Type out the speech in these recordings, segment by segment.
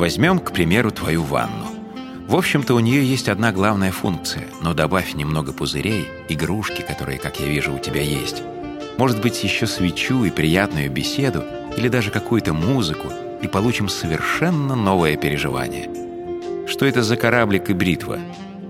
Возьмем, к примеру, твою ванну. В общем-то, у нее есть одна главная функция, но добавь немного пузырей, игрушки, которые, как я вижу, у тебя есть. Может быть, еще свечу и приятную беседу, или даже какую-то музыку, и получим совершенно новое переживание. Что это за кораблик и бритва?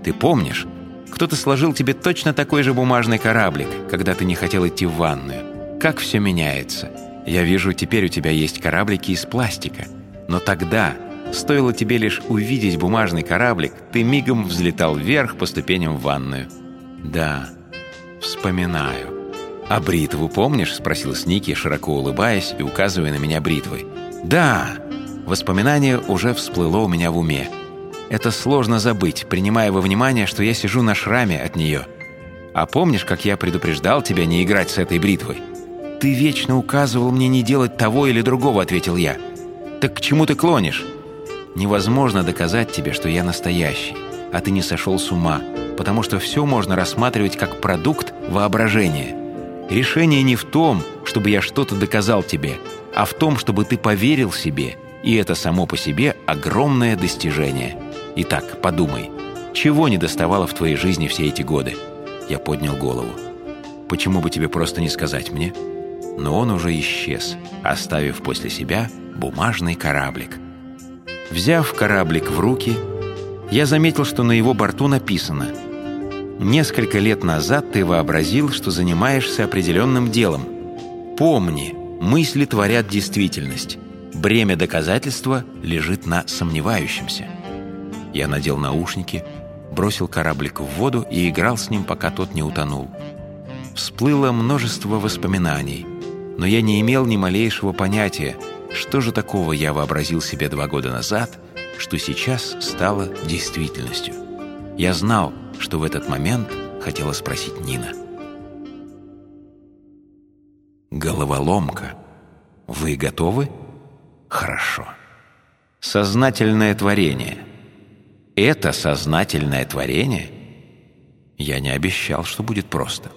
Ты помнишь? Кто-то сложил тебе точно такой же бумажный кораблик, когда ты не хотел идти в ванную. Как все меняется. Я вижу, теперь у тебя есть кораблики из пластика. Но тогда, стоило тебе лишь увидеть бумажный кораблик, ты мигом взлетал вверх по ступеням в ванную. Да, вспоминаю. «А бритву помнишь?» — спросил Сники, широко улыбаясь и указывая на меня бритвой. «Да!» Воспоминание уже всплыло у меня в уме. Это сложно забыть, принимая во внимание, что я сижу на шраме от нее. А помнишь, как я предупреждал тебя не играть с этой бритвой? «Ты вечно указывал мне не делать того или другого», — ответил я. «Так к чему ты клонишь?» «Невозможно доказать тебе, что я настоящий, а ты не сошел с ума, потому что все можно рассматривать как продукт воображения. Решение не в том, чтобы я что-то доказал тебе, а в том, чтобы ты поверил себе, и это само по себе огромное достижение». Итак, подумай, чего не доставало в твоей жизни все эти годы? Я поднял голову. Почему бы тебе просто не сказать мне? Но он уже исчез, оставив после себя бумажный кораблик. Взяв кораблик в руки, я заметил, что на его борту написано «Несколько лет назад ты вообразил, что занимаешься определенным делом. Помни, мысли творят действительность. Бремя доказательства лежит на сомневающемся». Я надел наушники, бросил кораблик в воду и играл с ним, пока тот не утонул. Всплыло множество воспоминаний, но я не имел ни малейшего понятия, что же такого я вообразил себе два года назад, что сейчас стало действительностью. Я знал, что в этот момент хотела спросить Нина. Головоломка. Вы готовы? Хорошо. Сознательное творение – это сознательное творение? Я не обещал, что будет просто.